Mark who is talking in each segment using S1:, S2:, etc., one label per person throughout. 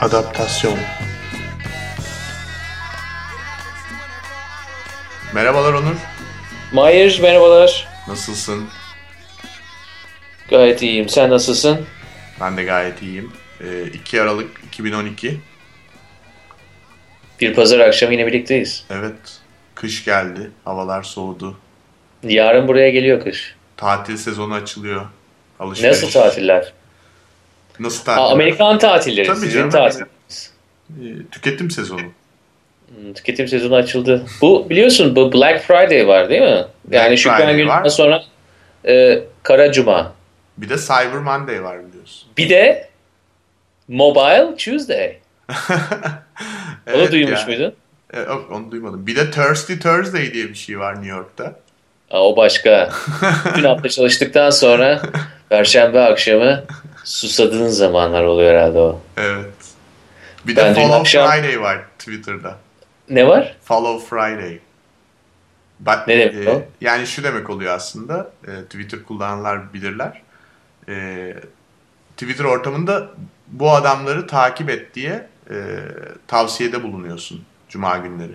S1: Adaptasyon Merhabalar Onur.
S2: Mahir merhabalar.
S1: Nasılsın?
S2: Gayet iyiyim. Sen nasılsın?
S1: Ben de gayet iyiyim. Ee, 2 Aralık 2012.
S2: Bir pazar akşamı yine birlikteyiz.
S1: Evet. Kış geldi. Havalar soğudu.
S2: Yarın buraya geliyor kış.
S1: Tatil sezonu açılıyor. Alışveriş.
S2: Nasıl tatiller?
S1: Nasıl tatil?
S2: Aa, Amerikan tatilleri.
S1: Tabii
S2: Sizin
S1: canım.
S2: tatiliniz.
S1: Ee, tüketim sezonu.
S2: Hmm, Tüketim sezonu açıldı. Bu biliyorsun bu Black Friday var değil mi? Yani
S1: Black
S2: Şükran gününden sonra e, Kara Cuma.
S1: Bir de Cyber Monday var biliyorsun.
S2: Bir de Mobile Tuesday. Onu
S1: Evet
S2: duymuş
S1: ya.
S2: muydun?
S1: E, yok onu duymadım. Bir de Thirsty Thursday diye bir şey var New York'ta.
S2: Aa, o başka. Bütün hafta çalıştıktan sonra Perşembe akşamı susadığın zamanlar oluyor herhalde o.
S1: Evet. Bir de
S2: Ben dün
S1: Follow
S2: akşam-
S1: Friday var Twitter'da.
S2: Ne var?
S1: Follow Friday. Ba-
S2: Ne demek
S1: e,
S2: o?
S1: Yani şu demek oluyor aslında. e, Twitter kullananlar bilirler. E, Twitter ortamında bu adamları takip et diye e, tavsiyede bulunuyorsun Cuma günleri.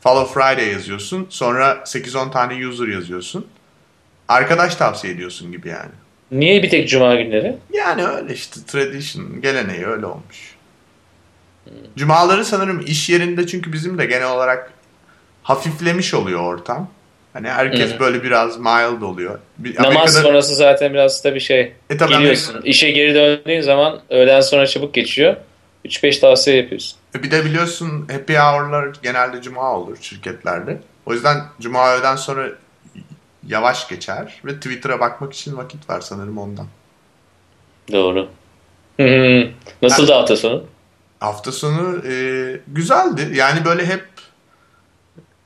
S1: Follow Friday yazıyorsun. Sonra 8-10 tane user yazıyorsun. Arkadaş tavsiye ediyorsun gibi yani.
S2: Niye bir tek Cuma günleri?
S1: Yani öyle işte tradition, geleneği öyle olmuş. Cumaları sanırım iş yerinde çünkü bizim de genel olarak hafiflemiş oluyor ortam. Hani herkes
S2: Hı.
S1: böyle biraz mild oluyor. Bir,
S2: Namaz
S1: Amerika'da-
S2: sonrası zaten biraz da bir şey.
S1: E tabii
S2: Geliyorsun. İşe geri döndüğün zaman öğleden sonra çabuk geçiyor. 3-5 tavsiye yapıyorsun.
S1: E Bir de biliyorsun happy hour'lar genelde cuma olur şirketlerde. O yüzden cuma öğleden sonra yavaş geçer ve Twitter'a bakmak için vakit var sanırım ondan.
S2: Doğru. Nasıl da hafta sonu?
S1: Hafta sonu e, güzeldi. Yani böyle hep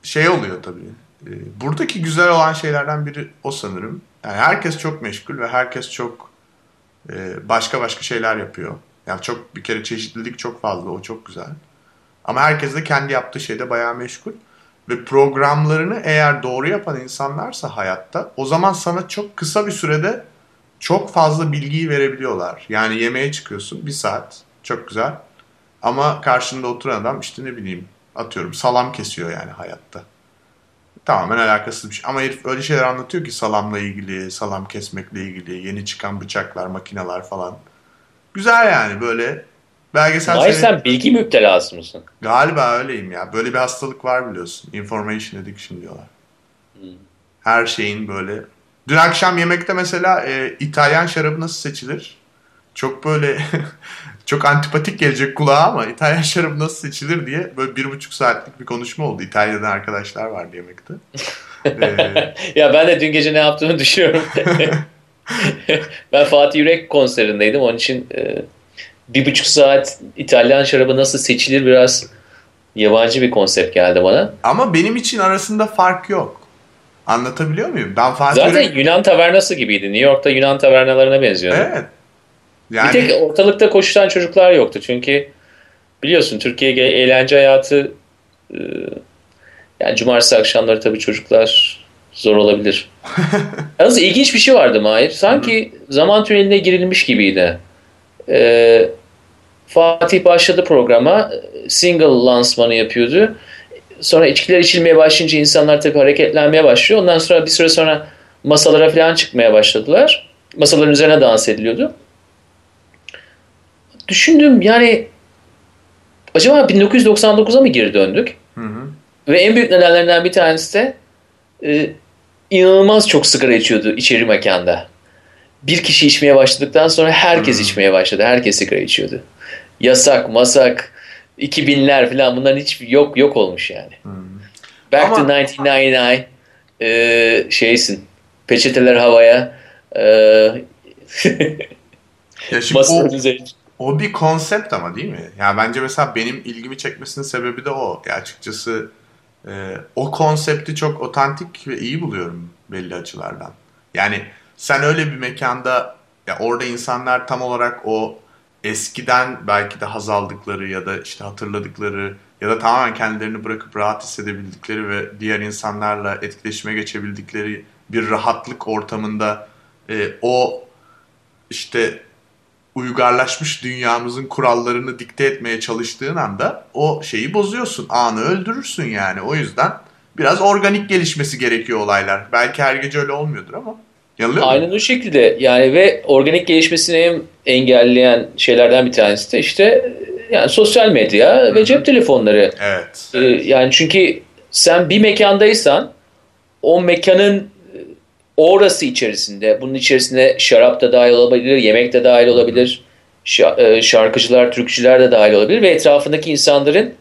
S1: şey oluyor tabii. E, buradaki güzel olan şeylerden biri o sanırım. Yani herkes çok meşgul ve herkes çok e, başka başka şeyler yapıyor. Yani çok bir kere çeşitlilik çok fazla. O çok güzel. Ama herkes de kendi yaptığı şeyde bayağı meşgul. Ve programlarını eğer doğru yapan insanlarsa hayatta o zaman sana çok kısa bir sürede çok fazla bilgiyi verebiliyorlar. Yani yemeğe çıkıyorsun bir saat çok güzel. Ama karşında oturan adam işte ne bileyim atıyorum salam kesiyor yani hayatta. Tamamen alakasız bir şey. Ama herif öyle şeyler anlatıyor ki salamla ilgili, salam kesmekle ilgili, yeni çıkan bıçaklar, makineler falan. Güzel yani böyle belgesel
S2: Hayır sen bilgi müptelası mısın?
S1: Galiba öyleyim ya. Böyle bir hastalık var biliyorsun. Information addiction diyorlar. Her şeyin böyle. Dün akşam yemekte mesela e, İtalyan şarabı nasıl seçilir? Çok böyle çok antipatik gelecek kulağa ama İtalyan şarabı nasıl seçilir diye böyle bir buçuk saatlik bir konuşma oldu. İtalya'dan arkadaşlar vardı yemekte. Ee,
S2: ya ben de dün gece ne yaptığımı düşünüyorum. ben Fatih Yürek konserindeydim. Onun için e, bir buçuk saat İtalyan şarabı nasıl seçilir biraz yabancı bir konsept geldi bana.
S1: ama benim için arasında fark yok. Anlatabiliyor muyum? Ben Fatih
S2: Zaten
S1: Yürek-
S2: Yunan tavernası gibiydi. New York'ta Yunan tavernalarına benziyor.
S1: Evet. Yani...
S2: Bir tek ortalıkta koşulan çocuklar yoktu. Çünkü biliyorsun Türkiye eğlence hayatı e, yani cumartesi akşamları tabii çocuklar zor olabilir. Yalnız ilginç bir şey vardı Mahir. Sanki zaman tüneline girilmiş gibiydi. E, Fatih başladı programa. Single lansmanı yapıyordu. Sonra içkiler içilmeye başlayınca insanlar tabii hareketlenmeye başlıyor. Ondan sonra bir süre sonra masalara falan çıkmaya başladılar. Masaların üzerine dans ediliyordu düşündüm yani acaba 1999'a mı geri döndük?
S1: Hı hı.
S2: Ve en büyük nedenlerinden bir tanesi de e, inanılmaz çok sigara içiyordu içeri mekanda. Bir kişi içmeye başladıktan sonra herkes
S1: Hmm.
S2: içmeye başladı. Herkes sigara içiyordu. Yasak, masak, 2000'ler falan bunların hiç yok yok olmuş yani.
S1: Hı.
S2: Back to
S1: Ama-
S2: 1999 e, şeysin. Peçeteler havaya. E,
S1: Ya şimdi o. O bir konsept ama değil mi? Ya bence mesela benim ilgimi çekmesinin sebebi de o. Ya açıkçası e, o konsepti çok otantik ve iyi buluyorum belli açılardan. Yani sen öyle bir mekanda ya orada insanlar tam olarak o eskiden belki de haz aldıkları ya da işte hatırladıkları ya da tamamen kendilerini bırakıp rahat hissedebildikleri ve diğer insanlarla etkileşime geçebildikleri bir rahatlık ortamında e, o işte uygarlaşmış dünyamızın kurallarını dikte etmeye çalıştığın anda o şeyi bozuyorsun. Anı öldürürsün yani. O yüzden biraz organik gelişmesi gerekiyor olaylar. Belki her gece öyle olmuyordur ama.
S2: Yanılıyor Aynen o şekilde yani ve organik gelişmesini en engelleyen şeylerden bir tanesi de işte yani sosyal medya Hı-hı. ve cep telefonları.
S1: Evet.
S2: Ee, yani çünkü sen bir mekandaysan o mekanın orası içerisinde, bunun içerisinde şarap da dahil olabilir, yemek de dahil olabilir, e, şarkıcılar, türkücüler de dahil olabilir ve etrafındaki insanların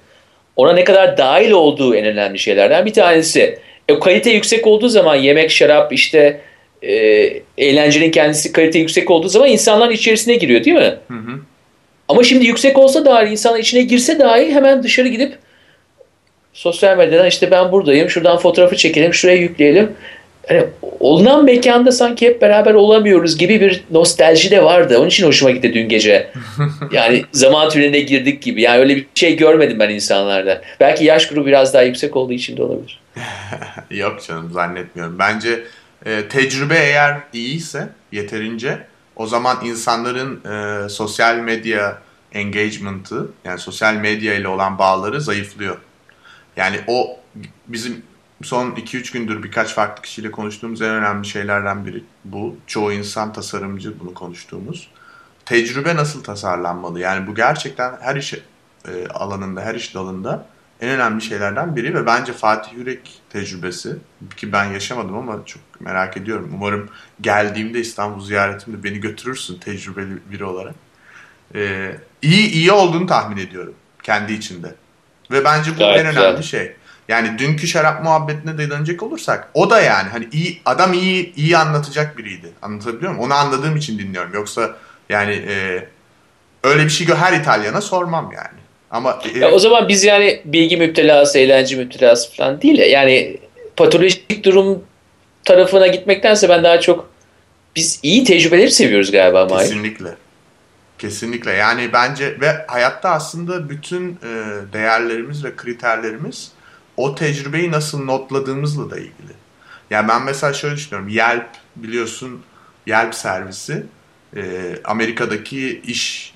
S2: ona ne kadar dahil olduğu en önemli şeylerden bir tanesi. E, kalite yüksek olduğu zaman yemek, şarap, işte e, eğlencenin kendisi kalite yüksek olduğu zaman insanların içerisine giriyor değil mi? Hı hı. Ama şimdi yüksek olsa dahi insanlar içine girse dahi hemen dışarı gidip sosyal medyadan işte ben buradayım, şuradan fotoğrafı çekelim, şuraya yükleyelim hani olunan mekanda sanki hep beraber olamıyoruz gibi bir nostalji de vardı. Onun için hoşuma gitti dün gece. Yani zaman tüneline girdik gibi. Yani öyle bir şey görmedim ben insanlarda. Belki yaş grubu biraz daha yüksek olduğu için de olabilir.
S1: Yok canım zannetmiyorum. Bence e, tecrübe eğer iyiyse yeterince o zaman insanların e, sosyal medya engagement'ı yani sosyal medya ile olan bağları zayıflıyor. Yani o bizim son 2-3 gündür birkaç farklı kişiyle konuştuğumuz en önemli şeylerden biri bu. Çoğu insan tasarımcı bunu konuştuğumuz. Tecrübe nasıl tasarlanmalı? Yani bu gerçekten her iş e, alanında, her iş dalında en önemli şeylerden biri ve bence Fatih Yürek tecrübesi ki ben yaşamadım ama çok merak ediyorum. Umarım geldiğimde İstanbul ziyaretimde beni götürürsün tecrübeli biri olarak. Ee, iyi iyi olduğunu tahmin ediyorum kendi içinde. Ve bence bu Gayet en önemli güzel. şey. Yani dünkü şarap muhabbetine de dönecek olursak o da yani hani iyi adam iyi iyi anlatacak biriydi. Anlatabiliyor muyum? Onu anladığım için dinliyorum. Yoksa yani e, öyle bir şey her İtalyana sormam yani. Ama
S2: e, ya o zaman biz yani bilgi müptelası, eğlence müptelası falan değil yani patolojik durum tarafına gitmektense ben daha çok biz iyi tecrübeleri seviyoruz galiba
S1: Mahir. Kesinlikle. Kesinlikle yani bence ve hayatta aslında bütün e, değerlerimiz ve kriterlerimiz o tecrübeyi nasıl notladığımızla da ilgili. Yani ben mesela şöyle düşünüyorum. Yelp biliyorsun Yelp servisi e, Amerika'daki iş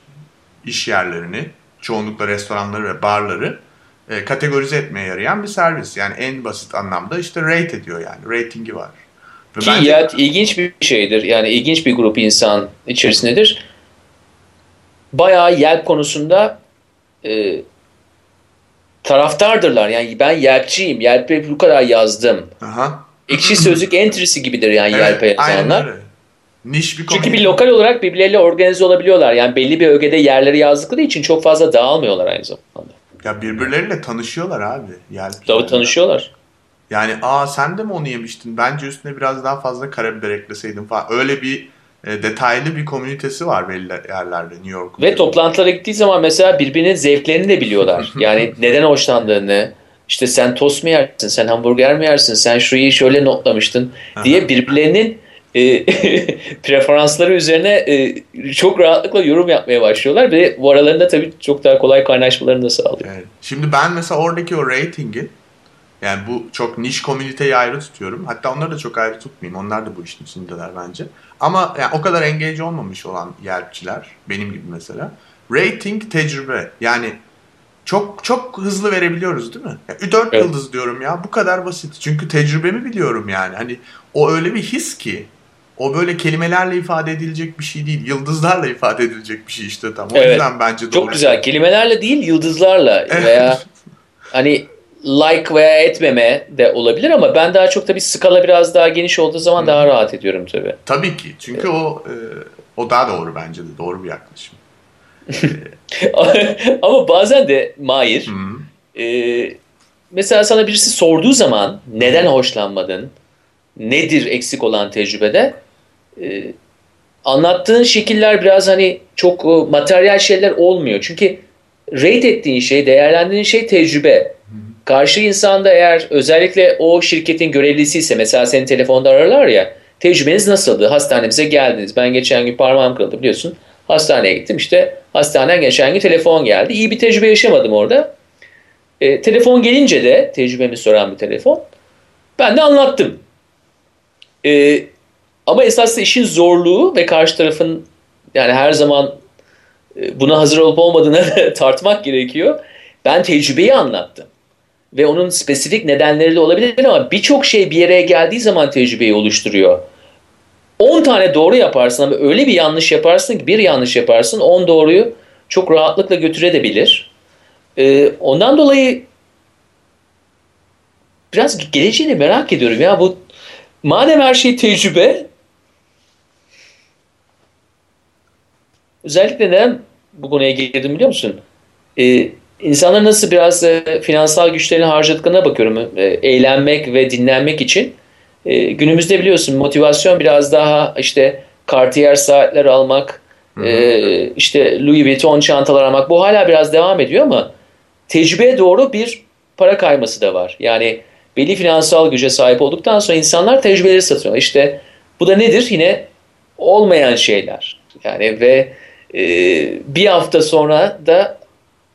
S1: iş yerlerini, çoğunlukla restoranları ve barları e, kategorize etmeye yarayan bir servis. Yani en basit anlamda işte rate ediyor yani. Ratingi var.
S2: Ve Ki bence... Yelp ilginç bir şeydir. Yani ilginç bir grup insan içerisindedir. Bayağı Yelp konusunda e, taraftardırlar. Yani ben Yelpçiyim. Yelp'e bu kadar yazdım. Aha. Ekşi Sözlük entry'si gibidir yani evet, Yelp'e yazanlar. Niş bir Çünkü bir lokal olarak birbirleriyle organize olabiliyorlar. Yani belli bir ögede yerleri yazdıkları için çok fazla dağılmıyorlar aynı zamanda.
S1: Ya birbirleriyle tanışıyorlar abi. Yelp
S2: Tabii tanışıyorlar.
S1: Yani aa sen de mi onu yemiştin? Bence üstüne biraz daha fazla karabiber ekleseydin falan. Öyle bir e, detaylı bir komünitesi var belli yerlerde New York.
S2: Ve toplantılara gittiği zaman mesela birbirinin zevklerini de biliyorlar. yani neden hoşlandığını, işte sen tost mu yersin, sen hamburger mi yersin, sen şurayı şöyle notlamıştın diye birbirlerinin e, preferansları üzerine e, çok rahatlıkla yorum yapmaya başlıyorlar ve bu aralarında tabii çok daha kolay kaynaşmalarını da sağlıyor. Evet.
S1: Şimdi ben mesela oradaki o ratingi yani bu çok niş komüniteyi ayrı tutuyorum. Hatta onları da çok ayrı tutmayayım. Onlar da bu işin içindeler bence. Ama yani o kadar engage olmamış olan yelpçiler, benim gibi mesela. Rating tecrübe. Yani çok çok hızlı verebiliyoruz değil mi? Yani 4 evet. yıldız diyorum ya. Bu kadar basit. Çünkü tecrübemi biliyorum yani. Hani o öyle bir his ki o böyle kelimelerle ifade edilecek bir şey değil. Yıldızlarla ifade edilecek bir şey işte tam. O evet. yüzden bence doğru.
S2: Çok güzel. Kelimelerle değil, yıldızlarla veya hani like veya etmeme de olabilir ama ben daha çok tabii skala biraz daha geniş olduğu zaman daha rahat ediyorum tabii.
S1: Tabii ki. Çünkü evet. o e, o daha doğru bence de. Doğru bir yaklaşım.
S2: ama bazen de Mahir e, mesela sana birisi sorduğu zaman neden hoşlanmadın? Nedir eksik olan tecrübede? E, anlattığın şekiller biraz hani çok e, materyal şeyler olmuyor. Çünkü rate ettiğin şey, değerlendirdiğin şey tecrübe. Karşı insanda eğer özellikle o şirketin görevlisi ise mesela seni telefonda ararlar ya tecrübeniz nasıldı? Hastanemize geldiniz. Ben geçen gün parmağım kırıldı biliyorsun. Hastaneye gittim işte hastaneden geçen gün telefon geldi. İyi bir tecrübe yaşamadım orada. E, telefon gelince de tecrübemi soran bir telefon. Ben de anlattım. E, ama esasında işin zorluğu ve karşı tarafın yani her zaman e, buna hazır olup olmadığını tartmak gerekiyor. Ben tecrübeyi anlattım. Ve onun spesifik nedenleri de olabilir ama birçok şey bir yere geldiği zaman tecrübeyi oluşturuyor. 10 tane doğru yaparsın ama öyle bir yanlış yaparsın ki bir yanlış yaparsın 10 doğruyu çok rahatlıkla götürebilir. Ee, ondan dolayı biraz geleceğini merak ediyorum ya bu madem her şey tecrübe özellikle neden bu konuya girdim biliyor musun? Ee, insanlar nasıl biraz e, finansal güçlerini harcadıklarına bakıyorum. E, eğlenmek ve dinlenmek için. E, günümüzde biliyorsun motivasyon biraz daha işte Cartier saatler almak, e, işte Louis Vuitton çantalar almak. Bu hala biraz devam ediyor ama tecrübeye doğru bir para kayması da var. Yani belli finansal güce sahip olduktan sonra insanlar tecrübeleri satıyorlar. İşte bu da nedir? Yine olmayan şeyler. Yani ve e, bir hafta sonra da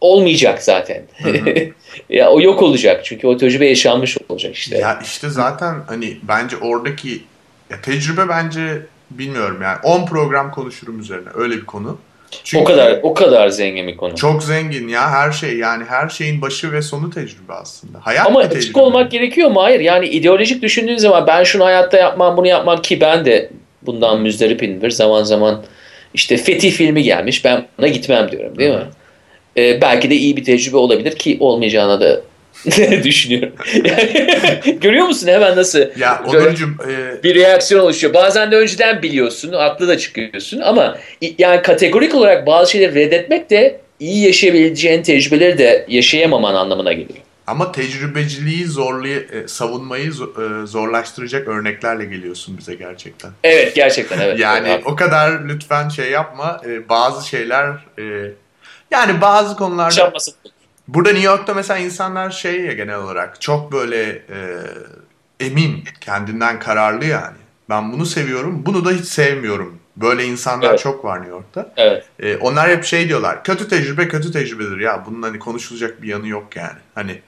S2: olmayacak zaten. ya o yok olacak çünkü o tecrübe yaşanmış olacak işte.
S1: Ya işte zaten hani bence oradaki ya tecrübe bence bilmiyorum yani 10 program konuşurum üzerine öyle bir konu.
S2: Çünkü o kadar o kadar zengin bir konu.
S1: Çok zengin ya her şey yani her şeyin başı ve sonu tecrübe aslında. Hayat
S2: Ama açık tecrübe. olmak gerekiyor mu? Hayır. Yani ideolojik düşündüğün zaman ben şunu hayatta yapmam bunu yapmam ki ben de bundan müzdaripimdir. Zaman zaman işte Fethi filmi gelmiş ben buna gitmem diyorum değil mi? Ee, belki de iyi bir tecrübe olabilir ki olmayacağına da düşünüyorum. Yani, görüyor musun hemen nasıl
S1: ya, Onurcuğum, e...
S2: bir reaksiyon oluşuyor. Bazen de önceden biliyorsun, haklı da çıkıyorsun ama yani kategorik olarak bazı şeyleri reddetmek de iyi yaşayabileceğin tecrübeleri de yaşayamaman anlamına geliyor.
S1: Ama tecrübeciliği zorlay e, savunmayı e, zorlaştıracak örneklerle geliyorsun bize gerçekten.
S2: Evet gerçekten evet.
S1: yani evet. o kadar lütfen şey yapma. E, bazı şeyler yani bazı konularda
S2: Şapmasın.
S1: Burada New York'ta mesela insanlar şey ya genel olarak çok böyle e, emin, kendinden kararlı yani. Ben bunu seviyorum, bunu da hiç sevmiyorum. Böyle insanlar evet. çok var New York'ta.
S2: Evet.
S1: E, onlar hep şey diyorlar, kötü tecrübe kötü tecrübedir ya. Bunun hani konuşulacak bir yanı yok yani. Hani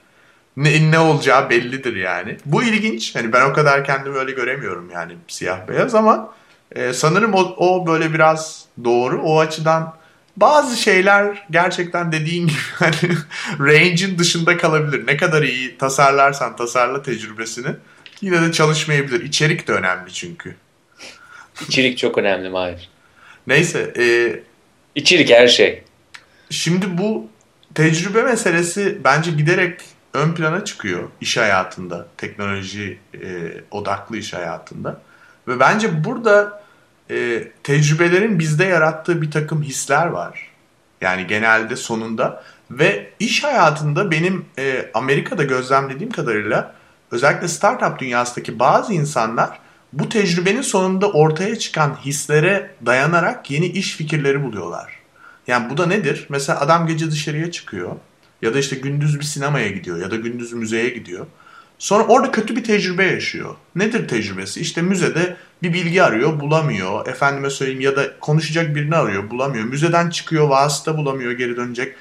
S1: ne, ne olacağı bellidir yani. Bu ilginç. Hani ben o kadar kendimi öyle göremiyorum yani siyah beyaz ama e, sanırım o, o böyle biraz doğru. O açıdan bazı şeyler gerçekten dediğin gibi hani range'in dışında kalabilir. Ne kadar iyi tasarlarsan tasarla tecrübesini yine de çalışmayabilir. İçerik de önemli çünkü.
S2: İçerik çok önemli Mahir.
S1: Neyse. E,
S2: İçerik her şey.
S1: Şimdi bu tecrübe meselesi bence giderek ön plana çıkıyor iş hayatında, teknoloji e, odaklı iş hayatında. Ve bence burada e, tecrübelerin bizde yarattığı bir takım hisler var. Yani genelde sonunda ve iş hayatında benim e, Amerika'da gözlemlediğim kadarıyla özellikle startup dünyasındaki bazı insanlar bu tecrübenin sonunda ortaya çıkan hislere dayanarak yeni iş fikirleri buluyorlar. Yani bu da nedir? Mesela adam gece dışarıya çıkıyor ya da işte gündüz bir sinemaya gidiyor ya da gündüz müzeye gidiyor. Sonra orada kötü bir tecrübe yaşıyor. Nedir tecrübesi? İşte müzede bir bilgi arıyor, bulamıyor. Efendime söyleyeyim ya da konuşacak birini arıyor, bulamıyor. Müzeden çıkıyor, vasıta bulamıyor, geri dönecek.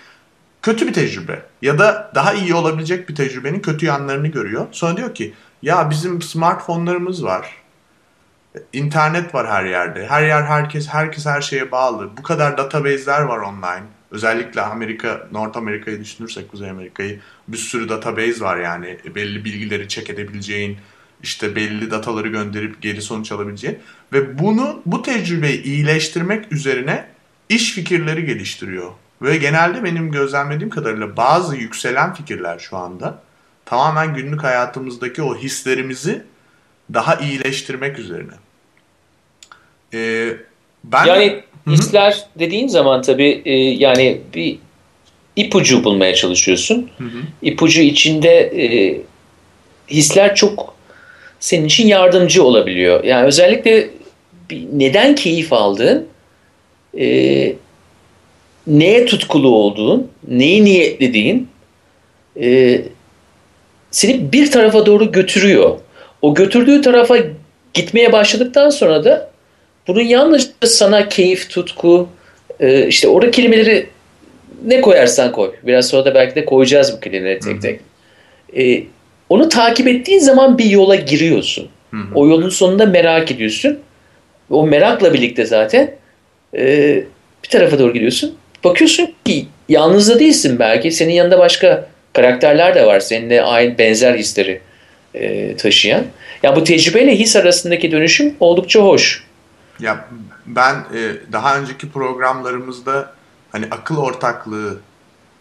S1: Kötü bir tecrübe. Ya da daha iyi olabilecek bir tecrübenin kötü yanlarını görüyor. Sonra diyor ki ya bizim smartfonlarımız var. İnternet var her yerde. Her yer herkes herkes her şeye bağlı. Bu kadar database'ler var online. Özellikle Amerika, North Amerika'yı düşünürsek Kuzey Amerika'yı bir sürü database var yani. Belli bilgileri check edebileceğin, işte belli dataları gönderip geri sonuç alabileceğin ve bunu bu tecrübeyi iyileştirmek üzerine iş fikirleri geliştiriyor. Ve genelde benim gözlemlediğim kadarıyla bazı yükselen fikirler şu anda tamamen günlük hayatımızdaki o hislerimizi daha iyileştirmek üzerine. Ee,
S2: ben yani hisler Hı-hı. dediğin zaman tabii e, yani bir ipucu bulmaya çalışıyorsun. Hı hı. İpucu içinde e, hisler çok senin için yardımcı olabiliyor. Yani özellikle neden keyif aldığın, e, neye tutkulu olduğun, neyi niyetlediğin e, seni bir tarafa doğru götürüyor. O götürdüğü tarafa gitmeye başladıktan sonra da bunun yalnızca sana keyif, tutku, e, işte orada kelimeleri ne koyarsan koy. Biraz sonra da belki de koyacağız bu kelimeleri tek tek. E, onu takip ettiğin zaman bir yola giriyorsun. Hı hı. O yolun sonunda merak ediyorsun. O merakla birlikte zaten e, bir tarafa doğru gidiyorsun. bakıyorsun ki yalnız da değilsin belki. Senin yanında başka karakterler de var. Seninle aynı benzer hisleri e, taşıyan. Ya bu tecrübeyle his arasındaki dönüşüm oldukça hoş.
S1: Ya ben e, daha önceki programlarımızda hani akıl ortaklığı,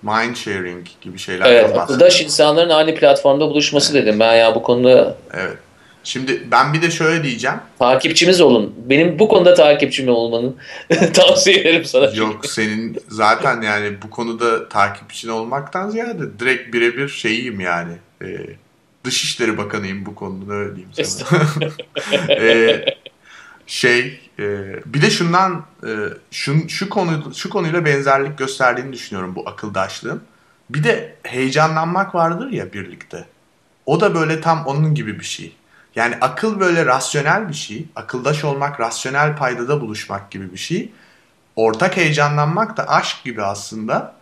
S1: mind sharing gibi şeyler
S2: Evet, akıldaş insanların aynı platformda buluşması evet. dedim. Ben ya bu konuda
S1: Evet. Şimdi ben bir de şöyle diyeceğim.
S2: Takipçimiz olun. Benim bu konuda takipçim olmanı tavsiye ederim sana.
S1: Yok senin zaten yani bu konuda takipçin olmaktan ziyade direkt birebir şeyiyim yani. Ee, Dışişleri Bakanıyım bu konuda öyle diyeyim sana. ee, şey e, bir de şundan e, şu, şu konu şu konuyla benzerlik gösterdiğini düşünüyorum bu akıldaşlığın. Bir de heyecanlanmak vardır ya birlikte. O da böyle tam onun gibi bir şey. Yani akıl böyle rasyonel bir şey. Akıldaş olmak, rasyonel paydada buluşmak gibi bir şey. Ortak heyecanlanmak da aşk gibi aslında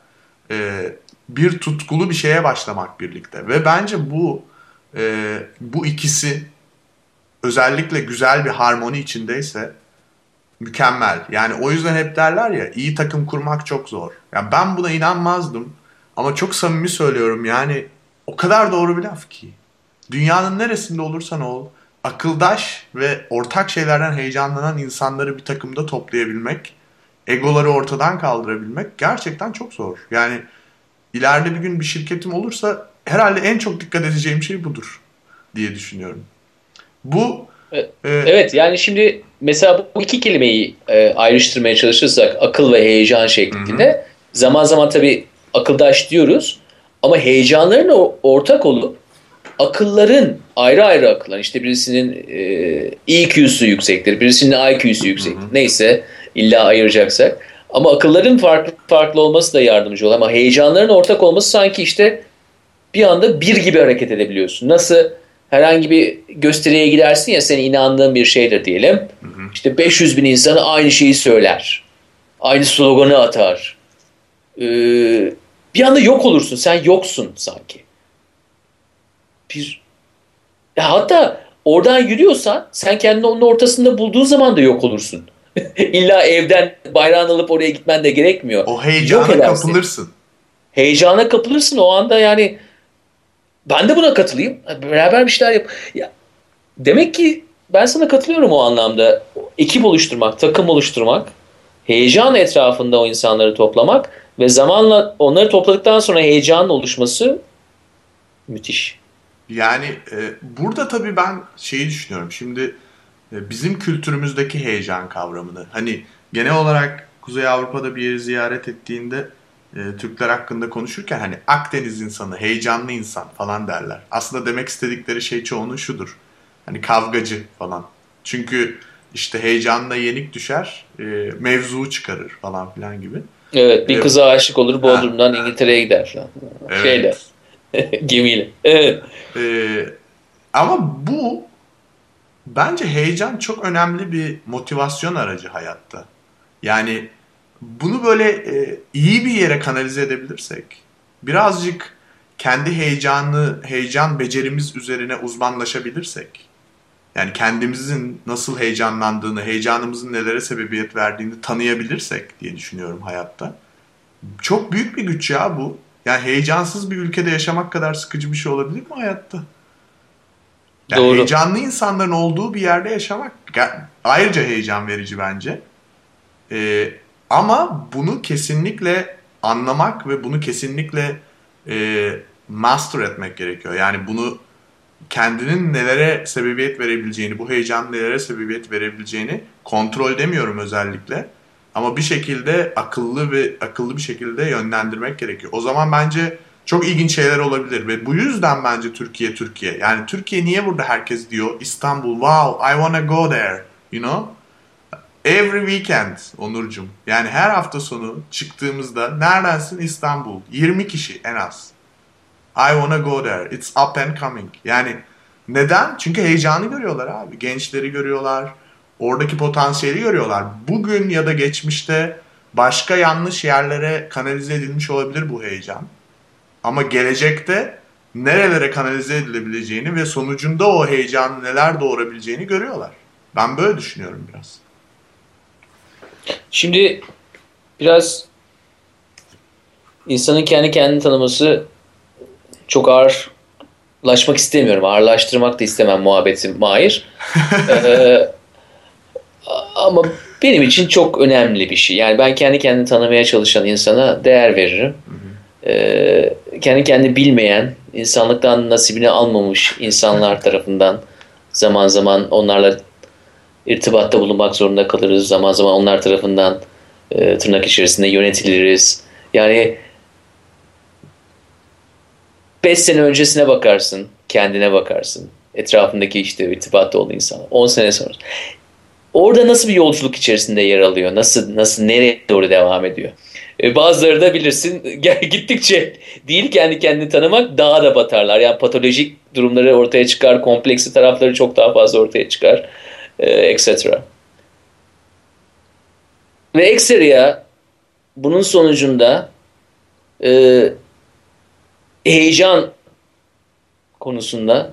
S1: e, bir tutkulu bir şeye başlamak birlikte. Ve bence bu e, bu ikisi özellikle güzel bir harmoni içindeyse mükemmel. Yani o yüzden hep derler ya iyi takım kurmak çok zor. Yani ben buna inanmazdım ama çok samimi söylüyorum yani o kadar doğru bir laf ki. Dünyanın neresinde olursan ol akıldaş ve ortak şeylerden heyecanlanan insanları bir takımda toplayabilmek, egoları ortadan kaldırabilmek gerçekten çok zor. Yani ileride bir gün bir şirketim olursa herhalde en çok dikkat edeceğim şey budur diye düşünüyorum. Bu
S2: evet, e, yani şimdi mesela bu iki kelimeyi e, ayrıştırmaya çalışırsak akıl ve heyecan şeklinde hı. zaman zaman tabii akıldaş diyoruz ama heyecanların ortak olup akılların ayrı ayrı akıllar işte birisinin e, EQ'su yüksektir, birisinin IQ'su yüksek. Neyse illa ayıracaksak. Ama akılların farklı farklı olması da yardımcı oluyor. Ama heyecanların ortak olması sanki işte bir anda bir gibi hareket edebiliyorsun. Nasıl herhangi bir gösteriye gidersin ya senin inandığın bir şeydir diyelim. Hı hı. İşte 500 bin insanı aynı şeyi söyler. Aynı sloganı atar. Ee, bir anda yok olursun. Sen yoksun sanki. Bir ya hatta oradan yürüyorsan sen kendini onun ortasında bulduğun zaman da yok olursun. İlla evden bayrağını alıp oraya gitmen de gerekmiyor.
S1: O heyecana kapılırsın.
S2: Heyecana kapılırsın o anda yani ben de buna katılayım. Beraber bir şeyler yap. Ya, demek ki ben sana katılıyorum o anlamda. Ekip oluşturmak, takım oluşturmak, heyecan etrafında o insanları toplamak ve zamanla onları topladıktan sonra heyecanın oluşması müthiş.
S1: Yani e, burada tabii ben şeyi düşünüyorum. Şimdi e, bizim kültürümüzdeki heyecan kavramını hani genel olarak Kuzey Avrupa'da bir yeri ziyaret ettiğinde e, Türkler hakkında konuşurken hani Akdeniz insanı, heyecanlı insan falan derler. Aslında demek istedikleri şey çoğunun şudur. Hani kavgacı falan. Çünkü işte heyecanla yenik düşer, e, mevzu çıkarır falan filan gibi.
S2: Evet, bir kıza aşık olur, Bodrum'dan İngiltere'ye gider falan. Evet. Şeyle. Gemiyle. Evet.
S1: Ee, ama bu bence heyecan çok önemli bir motivasyon aracı hayatta. Yani bunu böyle e, iyi bir yere kanalize edebilirsek, birazcık kendi heyecanı, heyecan becerimiz üzerine uzmanlaşabilirsek, yani kendimizin nasıl heyecanlandığını, heyecanımızın nelere sebebiyet verdiğini tanıyabilirsek diye düşünüyorum hayatta. Çok büyük bir güç ya bu. Yani heyecansız bir ülkede yaşamak kadar sıkıcı bir şey olabilir mi hayatta? Yani Doğru. heyecanlı insanların olduğu bir yerde yaşamak ayrıca heyecan verici bence. Ee, ama bunu kesinlikle anlamak ve bunu kesinlikle e, master etmek gerekiyor. Yani bunu kendinin nelere sebebiyet verebileceğini, bu heyecan nelere sebebiyet verebileceğini kontrol demiyorum özellikle. Ama bir şekilde akıllı ve akıllı bir şekilde yönlendirmek gerekiyor. O zaman bence çok ilginç şeyler olabilir ve bu yüzden bence Türkiye Türkiye. Yani Türkiye niye burada herkes diyor İstanbul wow I wanna go there you know Every weekend Onurcum. Yani her hafta sonu çıktığımızda neredensin İstanbul? 20 kişi en az. I wanna go there. It's up and coming. Yani neden? Çünkü heyecanı görüyorlar abi. Gençleri görüyorlar. Oradaki potansiyeli görüyorlar. Bugün ya da geçmişte başka yanlış yerlere kanalize edilmiş olabilir bu heyecan. Ama gelecekte nerelere kanalize edilebileceğini ve sonucunda o heyecanı neler doğurabileceğini görüyorlar. Ben böyle düşünüyorum biraz.
S2: Şimdi biraz insanın kendi kendini tanıması çok ağırlaşmak istemiyorum. Ağırlaştırmak da istemem muhabbetim Mahir. ee, ama benim için çok önemli bir şey. Yani ben kendi kendini tanımaya çalışan insana değer veririm. Ee, kendi kendini bilmeyen, insanlıktan nasibini almamış insanlar tarafından zaman zaman onlarla irtibatta bulunmak zorunda kalırız. Zaman zaman onlar tarafından e, tırnak içerisinde yönetiliriz. Yani 5 sene öncesine bakarsın, kendine bakarsın. Etrafındaki işte irtibatta olduğu insan. 10 sene sonra. Orada nasıl bir yolculuk içerisinde yer alıyor? Nasıl nasıl nereye doğru devam ediyor? E, bazıları da bilirsin gittikçe değil kendi kendini tanımak daha da batarlar. Yani patolojik durumları ortaya çıkar, kompleksi tarafları çok daha fazla ortaya çıkar, etc. Ve ekseriya bunun sonucunda e, heyecan konusunda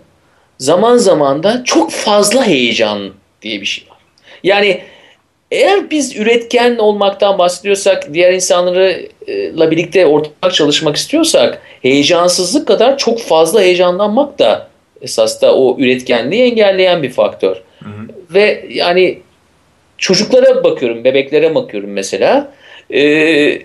S2: zaman zaman da çok fazla heyecan diye bir şey var. Yani eğer biz üretken olmaktan bahsediyorsak, diğer insanlarla birlikte ortak çalışmak istiyorsak, heyecansızlık kadar çok fazla heyecanlanmak da esas da o üretkenliği engelleyen bir faktör. Hı hı. Ve yani çocuklara bakıyorum, bebeklere bakıyorum mesela. Ee,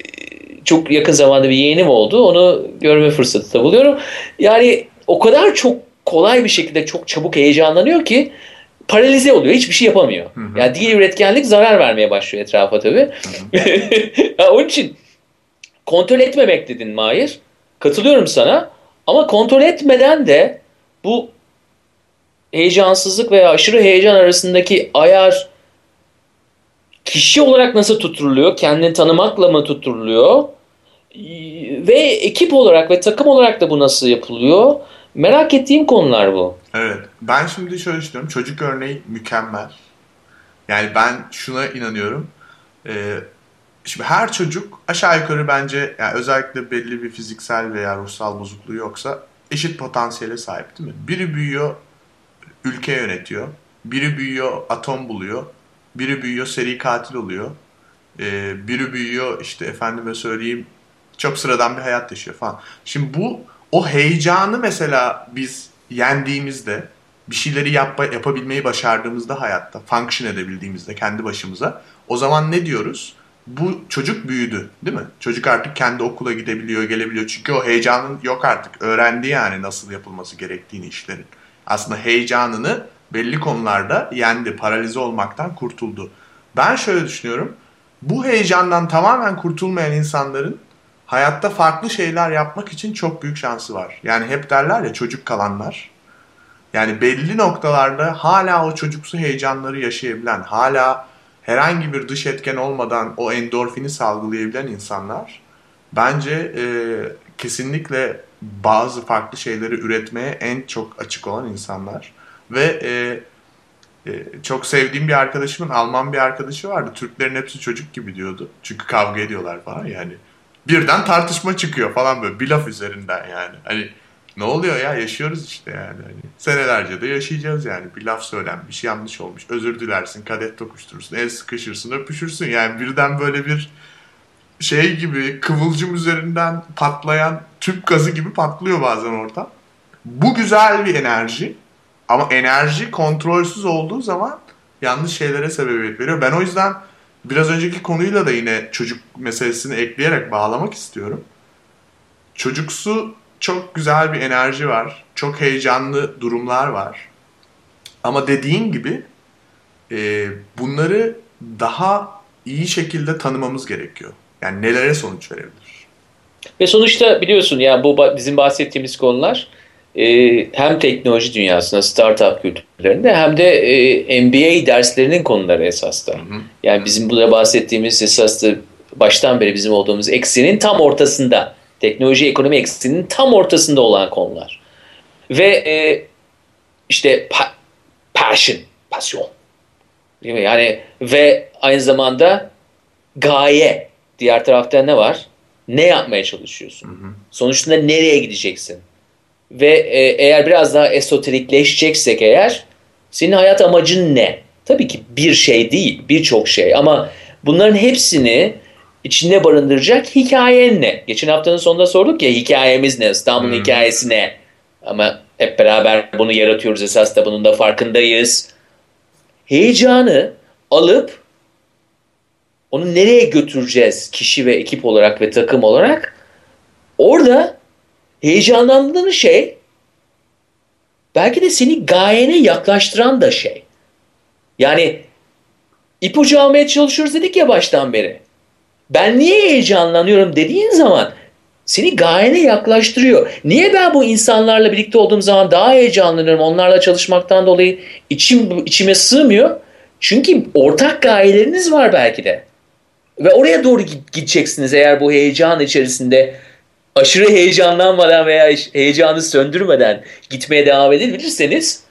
S2: çok yakın zamanda bir yeğenim oldu. Onu görme fırsatı da buluyorum. Yani o kadar çok kolay bir şekilde çok çabuk heyecanlanıyor ki paralize oluyor. Hiçbir şey yapamıyor. Hı hı. Yani dil üretkenlik zarar vermeye başlıyor etrafa tabii. yani onun için kontrol etmemek dedin Mahir. Katılıyorum sana. Ama kontrol etmeden de bu heyecansızlık veya aşırı heyecan arasındaki ayar kişi olarak nasıl tutturuluyor? Kendini tanımakla mı tutturuluyor? Ve ekip olarak ve takım olarak da bu nasıl yapılıyor? Merak ettiğim konular bu.
S1: Evet. Ben şimdi şöyle düşünüyorum. Çocuk örneği mükemmel. Yani ben şuna inanıyorum. Ee, şimdi her çocuk aşağı yukarı bence yani özellikle belli bir fiziksel veya ruhsal bozukluğu yoksa eşit potansiyele sahip değil mi? Biri büyüyor, ülke yönetiyor. Biri büyüyor, atom buluyor. Biri büyüyor, seri katil oluyor. Ee, biri büyüyor işte efendime söyleyeyim çok sıradan bir hayat yaşıyor falan. Şimdi bu o heyecanı mesela biz yendiğimizde bir şeyleri yapma, yapabilmeyi başardığımızda hayatta, function edebildiğimizde kendi başımıza o zaman ne diyoruz? Bu çocuk büyüdü değil mi? Çocuk artık kendi okula gidebiliyor, gelebiliyor. Çünkü o heyecanın yok artık. Öğrendi yani nasıl yapılması gerektiğini işlerin. Aslında heyecanını belli konularda yendi, paralize olmaktan kurtuldu. Ben şöyle düşünüyorum. Bu heyecandan tamamen kurtulmayan insanların hayatta farklı şeyler yapmak için çok büyük şansı var. Yani hep derler ya çocuk kalanlar. Yani belli noktalarda hala o çocuksu heyecanları yaşayabilen, hala herhangi bir dış etken olmadan o endorfini salgılayabilen insanlar bence e, kesinlikle bazı farklı şeyleri üretmeye en çok açık olan insanlar. Ve e, e, çok sevdiğim bir arkadaşımın Alman bir arkadaşı vardı. Türklerin hepsi çocuk gibi diyordu. Çünkü kavga ediyorlar falan yani birden tartışma çıkıyor falan böyle bir laf üzerinden yani. Hani ne oluyor ya yaşıyoruz işte yani. Hani senelerce de yaşayacağız yani. Bir laf söylenmiş, yanlış olmuş. Özür dilersin, kadet tokuşturursun, el sıkışırsın, öpüşürsün. Yani birden böyle bir şey gibi kıvılcım üzerinden patlayan tüp gazı gibi patlıyor bazen orada. Bu güzel bir enerji. Ama enerji kontrolsüz olduğu zaman yanlış şeylere sebebiyet veriyor. Ben o yüzden biraz önceki konuyla da yine çocuk meselesini ekleyerek bağlamak istiyorum. Çocuksu çok güzel bir enerji var. Çok heyecanlı durumlar var. Ama dediğin gibi e, bunları daha iyi şekilde tanımamız gerekiyor. Yani nelere sonuç verebilir?
S2: Ve sonuçta biliyorsun yani bu bizim bahsettiğimiz konular e, hem teknoloji dünyasında, startup kültürlerinde hem de e, MBA derslerinin konuları esas da. Yani bizim burada bahsettiğimiz esas da baştan beri bizim olduğumuz eksenin tam ortasında, teknoloji ekonomi ekseninin tam ortasında olan konular. Ve e, işte pa passion, pasyon. Değil mi? Yani ve aynı zamanda gaye. Diğer tarafta ne var? Ne yapmaya çalışıyorsun? Hı hı. Sonuçta nereye gideceksin? Ve e, eğer biraz daha esoterikleşeceksek eğer senin hayat amacın ne? Tabii ki bir şey değil, birçok şey ama bunların hepsini içinde barındıracak hikayen ne? Geçen haftanın sonunda sorduk ya hikayemiz ne? İstanbul'un hmm. hikayesi ne? Ama hep beraber bunu yaratıyoruz esas da bunun da farkındayız. Heyecanı alıp onu nereye götüreceğiz kişi ve ekip olarak ve takım olarak? Orada heyecanlandığın şey belki de seni gayene yaklaştıran da şey. Yani ipucu almaya çalışıyoruz dedik ya baştan beri. Ben niye heyecanlanıyorum dediğin zaman seni gayene yaklaştırıyor. Niye ben bu insanlarla birlikte olduğum zaman daha heyecanlanıyorum? Onlarla çalışmaktan dolayı içim içime sığmıyor. Çünkü ortak gayeleriniz var belki de. Ve oraya doğru gideceksiniz eğer bu heyecan içerisinde aşırı heyecanlanmadan veya heyecanı söndürmeden gitmeye devam edebilirseniz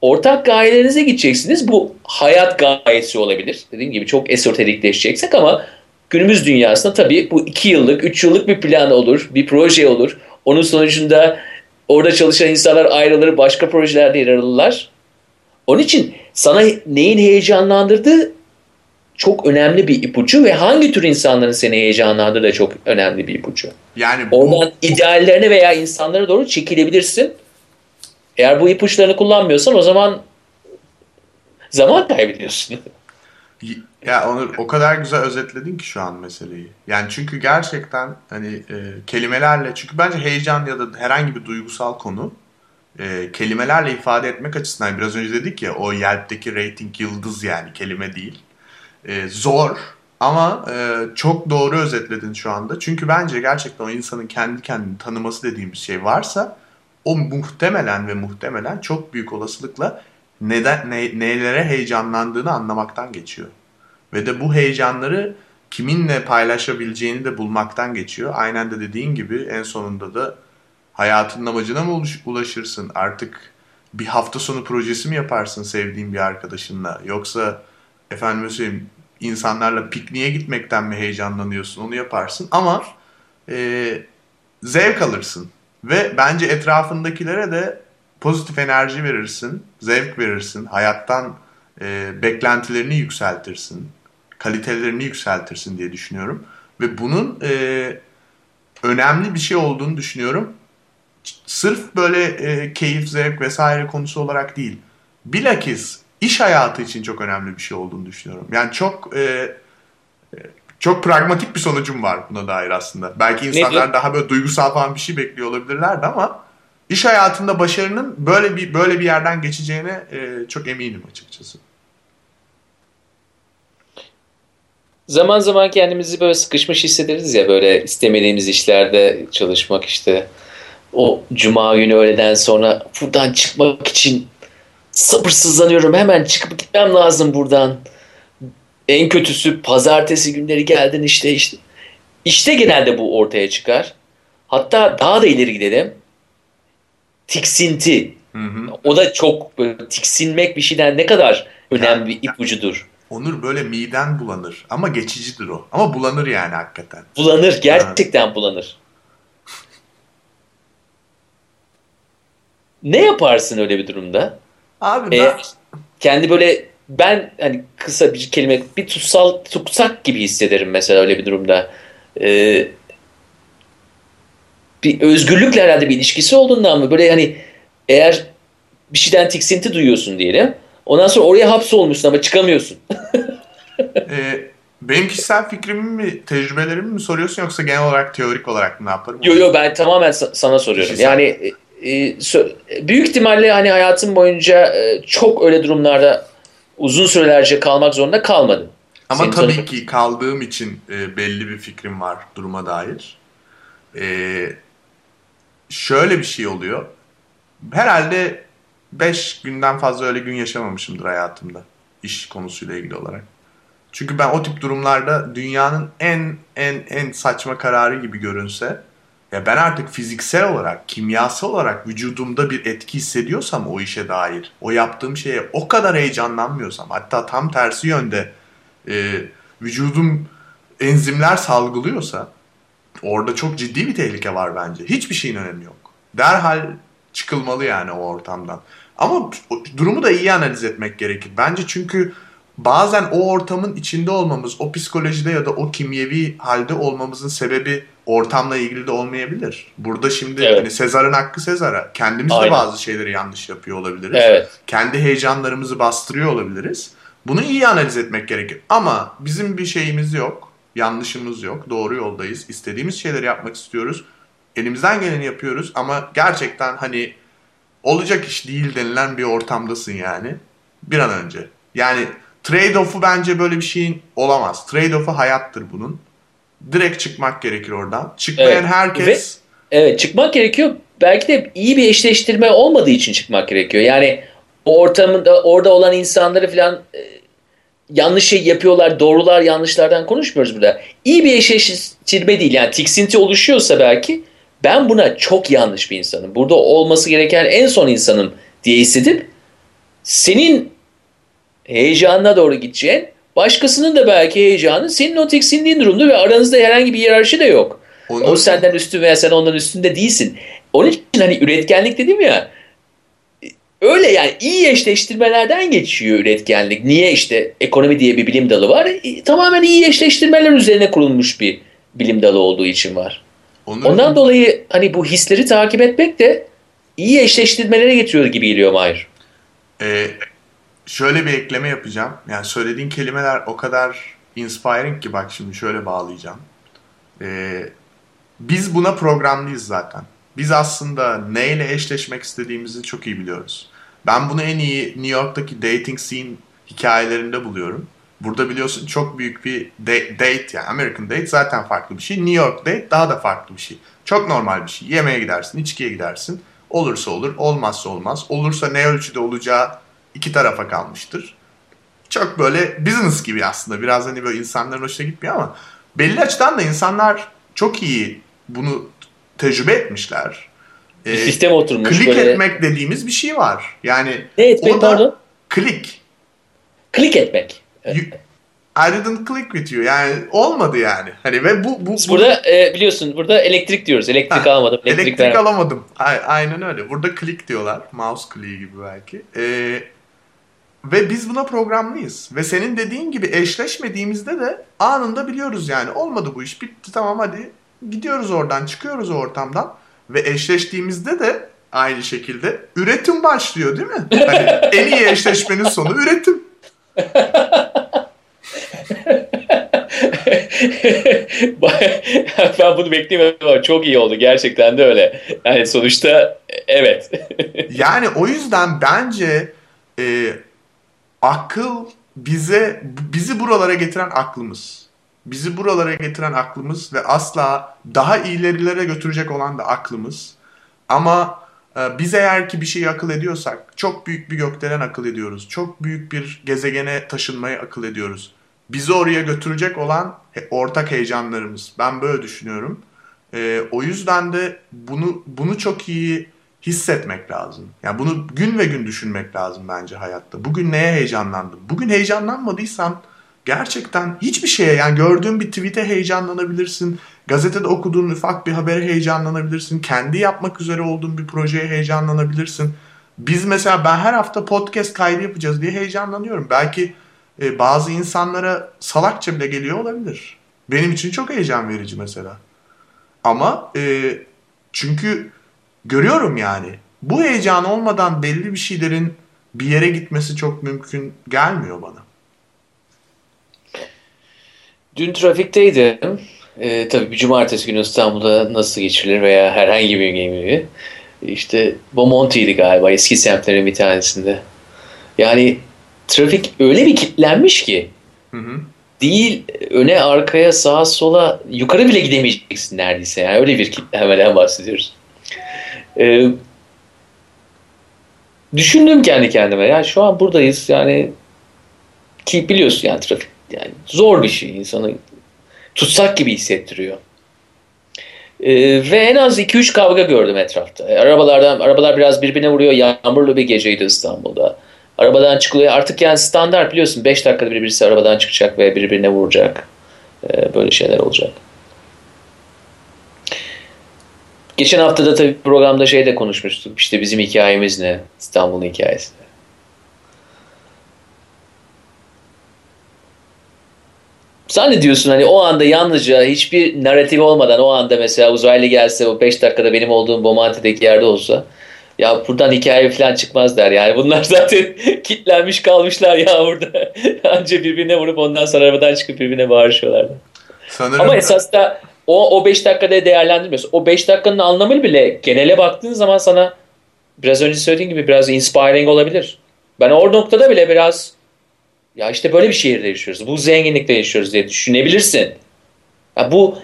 S2: ortak gayelerinize gideceksiniz. Bu hayat gayesi olabilir. Dediğim gibi çok esoterikleşeceksek ama günümüz dünyasında tabii bu iki yıllık, üç yıllık bir plan olur, bir proje olur. Onun sonucunda orada çalışan insanlar ayrılır, başka projelerde yer alırlar. Onun için sana neyin heyecanlandırdığı çok önemli bir ipucu ve hangi tür insanların seni heyecanlandırdığı da çok önemli bir ipucu. Yani bu... Oradan ideallerine veya insanlara doğru çekilebilirsin. Eğer bu ipuçlarını kullanmıyorsan o zaman zaman kaybediyorsun.
S1: Ya Onur o kadar güzel özetledin ki şu an meseleyi. Yani çünkü gerçekten hani e, kelimelerle çünkü bence heyecan ya da herhangi bir duygusal konu e, kelimelerle ifade etmek açısından biraz önce dedik ya o Yelp'teki rating yıldız yani kelime değil. E, zor ama e, çok doğru özetledin şu anda. Çünkü bence gerçekten o insanın kendi kendini tanıması dediğimiz şey varsa o muhtemelen ve muhtemelen çok büyük olasılıkla neden ne, nelere heyecanlandığını anlamaktan geçiyor. Ve de bu heyecanları kiminle paylaşabileceğini de bulmaktan geçiyor. Aynen de dediğin gibi en sonunda da hayatının amacına mı ulaşırsın? Artık bir hafta sonu projesi mi yaparsın sevdiğin bir arkadaşınla? Yoksa efendim söyleyeyim insanlarla pikniğe gitmekten mi heyecanlanıyorsun? Onu yaparsın ama e, zevk alırsın. Ve bence etrafındakilere de pozitif enerji verirsin, zevk verirsin, hayattan e, beklentilerini yükseltirsin, kalitelerini yükseltirsin diye düşünüyorum. Ve bunun e, önemli bir şey olduğunu düşünüyorum. Sırf böyle e, keyif, zevk vesaire konusu olarak değil. Bilakis iş hayatı için çok önemli bir şey olduğunu düşünüyorum. Yani çok e, e çok pragmatik bir sonucum var buna dair aslında. Belki insanlar daha böyle duygusal falan bir şey bekliyor olabilirlerdi ama iş hayatında başarının böyle bir böyle bir yerden geçeceğine e, çok eminim açıkçası.
S2: Zaman zaman kendimizi böyle sıkışmış hissederiz ya böyle istemediğimiz işlerde çalışmak işte. O cuma günü öğleden sonra buradan çıkmak için sabırsızlanıyorum. Hemen çıkıp gitmem lazım buradan. En kötüsü pazartesi günleri geldin işte işte. İşte genelde bu ortaya çıkar. Hatta daha da ileri gidelim. Tiksinti. Hı hı. O da çok böyle, tiksinmek bir şeyden ne kadar önemli bir ipucudur.
S1: Onur böyle miden bulanır ama geçicidir o. Ama bulanır yani hakikaten.
S2: Bulanır gerçekten bulanır. ne yaparsın öyle bir durumda? Abi ben... Ee, kendi böyle ben hani kısa bir kelime bir tutsal tutsak gibi hissederim mesela öyle bir durumda. Ee, bir özgürlükle herhalde bir ilişkisi olduğundan mı böyle hani eğer bir şeyden tiksinti duyuyorsun diyelim. Ondan sonra oraya hapsolmuşsun ama çıkamıyorsun.
S1: ee, benim kişisel fikrimi mi, tecrübelerimi mi soruyorsun yoksa genel olarak teorik olarak mı ne yaparım?
S2: Yok yok ben tamamen sana soruyorum. Kişisel. Yani e, büyük ihtimalle hani hayatım boyunca e, çok öyle durumlarda uzun sürelerce kalmak zorunda kalmadım.
S1: Ama Senin tabii ki kaldığım için e, belli bir fikrim var duruma dair. E, şöyle bir şey oluyor. Herhalde 5 günden fazla öyle gün yaşamamışımdır hayatımda iş konusuyla ilgili olarak. Çünkü ben o tip durumlarda dünyanın en en en saçma kararı gibi görünse ya ben artık fiziksel olarak, kimyasal olarak vücudumda bir etki hissediyorsam o işe dair, o yaptığım şeye o kadar heyecanlanmıyorsam, hatta tam tersi yönde e, vücudum enzimler salgılıyorsa orada çok ciddi bir tehlike var bence. Hiçbir şeyin önemi yok. Derhal çıkılmalı yani o ortamdan. Ama durumu da iyi analiz etmek gerekir. Bence çünkü bazen o ortamın içinde olmamız, o psikolojide ya da o kimyevi halde olmamızın sebebi ortamla ilgili de olmayabilir. Burada şimdi
S2: Evet.
S1: hani Sezar'ın hakkı Sezar'a. Kendimiz de
S2: Aynen.
S1: bazı şeyleri yanlış yapıyor olabiliriz.
S2: Evet.
S1: Kendi heyecanlarımızı bastırıyor olabiliriz. Bunu iyi analiz etmek gerekir. Ama bizim bir şeyimiz yok. Yanlışımız yok. Doğru yoldayız. İstediğimiz şeyleri yapmak istiyoruz. Elimizden geleni yapıyoruz ama gerçekten hani olacak iş değil denilen bir ortamdasın yani. Bir an önce. Yani trade-off'u bence böyle bir şeyin olamaz. Trade-off'u hayattır bunun. Direkt çıkmak gerekir oradan. Çıkmayan
S2: Evet.
S1: herkes
S2: Evet çıkmak gerekiyor. Belki de iyi bir eşleştirme olmadığı için çıkmak gerekiyor. Yani o ortamında orada olan insanları falan e, yanlış şey yapıyorlar, doğrular yanlışlardan konuşmuyoruz burada. İyi bir eşleştirme değil. Yani tiksinti oluşuyorsa belki ben buna çok yanlış bir insanım. Burada olması gereken en son insanım diye hissedip senin heyecanına doğru gideceğin, başkasının da belki heyecanı senin o tiksindiğin durumda ve aranızda herhangi bir hiyerarşi de yok.
S1: onu
S2: O senden üstün veya sen ondan üstünde değilsin. Onun için hani üretkenlik dedim ya öyle yani iyi eşleştirmelerden geçiyor üretkenlik. Niye işte ekonomi diye bir bilim dalı var? E, Tamamen iyi eşleştirmeler üzerine kurulmuş bir bilim dalı olduğu için var.
S1: onu-
S2: Ondan dolayı hani bu hisleri takip etmek de iyi eşleştirmelere getiriyor gibi geliyor Mahir.
S1: Ee, şöyle bir ekleme yapacağım. Yani söylediğin kelimeler o kadar inspiring ki bak şimdi şöyle bağlayacağım. Ee, biz buna programlıyız zaten. Biz aslında neyle eşleşmek istediğimizi çok iyi biliyoruz. Ben bunu en iyi New York'taki dating scene hikayelerinde buluyorum. Burada biliyorsun çok büyük bir de- date yani American date zaten farklı bir şey. New York date daha da farklı bir şey. Çok normal bir şey. Yemeğe gidersin, içkiye gidersin. Olursa olur, olmazsa olmaz. Olursa ne ölçüde olacağı iki tarafa kalmıştır. Çok böyle business gibi aslında. Biraz hani böyle insanların hoşuna gitmiyor ama belli açıdan da insanlar çok iyi bunu tecrübe etmişler.
S2: Bir
S1: Ee,
S2: sistem oturmuş
S1: klik
S2: böyle.
S1: etmek dediğimiz bir şey var. Yani
S2: Ne etmek pardon?
S1: klik.
S2: Klik etmek.
S1: You- I didn't click with you. Yani olmadı yani. Hani ve bu bu,
S2: Biz
S1: bu-
S2: burada e, biliyorsun burada elektrik diyoruz. Elektrik
S1: Ha,
S2: almadım. Elektrik,
S1: elektrik alamadım. A- Aynen öyle. Burada click diyorlar. Mouse kliği gibi belki. Ee, ve biz buna programlıyız. Ve senin dediğin gibi eşleşmediğimizde de anında biliyoruz yani. Olmadı bu iş. Bitti tamam hadi. Gidiyoruz oradan. Çıkıyoruz o ortamdan. Ve eşleştiğimizde de aynı şekilde üretim başlıyor değil mi? Hani en iyi eşleşmenin sonu üretim.
S2: ben bunu beklemiyordum ama çok iyi oldu. Gerçekten de öyle. Yani sonuçta evet.
S1: Yani o yüzden bence e, akıl bize bizi buralara getiren aklımız. Bizi buralara getiren aklımız ve asla daha ilerilere götürecek olan da aklımız. Ama e, biz eğer ki bir şeyi akıl ediyorsak çok büyük bir gökdelen akıl ediyoruz. Çok büyük bir gezegene taşınmayı akıl ediyoruz. Bizi oraya götürecek olan he- ortak heyecanlarımız. Ben böyle düşünüyorum. E, o yüzden de bunu bunu çok iyi hissetmek lazım. Yani bunu gün ve gün düşünmek lazım bence hayatta. Bugün neye heyecanlandım? Bugün heyecanlanmadıysan gerçekten hiçbir şeye yani gördüğün bir tweet'e heyecanlanabilirsin. Gazetede okuduğun ufak bir habere heyecanlanabilirsin. Kendi yapmak üzere olduğun bir projeye heyecanlanabilirsin. Biz mesela ben her hafta podcast kaydı yapacağız diye heyecanlanıyorum. Belki e, bazı insanlara salakça bile geliyor olabilir. Benim için çok heyecan verici mesela. Ama e, çünkü görüyorum yani. Bu heyecan olmadan belli bir şeylerin bir yere gitmesi çok mümkün gelmiyor bana.
S2: Dün trafikteydim. Ee, tabii bir cumartesi günü İstanbul'da nasıl geçirilir veya herhangi bir gün gibi. İşte Bomonti'ydi galiba eski semtlerin bir tanesinde. Yani trafik öyle bir kilitlenmiş ki
S1: Hı hı.
S2: değil öne arkaya sağa sola yukarı bile gidemeyeceksin neredeyse. Yani öyle bir kilitlenmeden bahsediyoruz. Ee, düşündüm kendi kendime ya şu an buradayız yani ki biliyorsun yani trafik yani zor bir şey insanı tutsak gibi hissettiriyor. Ee, ve en az 2-3 kavga gördüm etrafta. E, Arabalardan arabalar biraz birbirine vuruyor. Yağmurlu bir geceydi İstanbul'da. Arabadan çıkılıyor. Artık yani standart biliyorsun 5 dakikada bir birisi arabadan çıkacak ve birbirine vuracak. Ee, böyle şeyler olacak. Geçen hafta da tabii programda şey de konuşmuştuk. İşte bizim hikayemiz ne? İstanbul'un hikayesi. zannediyorsun hani o anda yalnızca hiçbir narratif olmadan o anda mesela uzaylı gelse o 5 dakikada benim olduğum Bomonti'deki yerde olsa ya buradan hikaye falan çıkmaz der yani. Bunlar zaten kitlenmiş kalmışlar ya burada. Anca birbirine vurup ondan sonra arabadan çıkıp birbirine bağırışıyorlar. Sanırım Ama esas da o, o 5 dakikada değerlendirmiyorsun. O 5 dakikanın anlamı bile genele baktığın zaman sana biraz önce söylediğim gibi biraz inspiring olabilir. Ben o noktada bile biraz ya işte böyle bir şehirde yaşıyoruz. Bu zenginlikte yaşıyoruz diye düşünebilirsin. Ya bu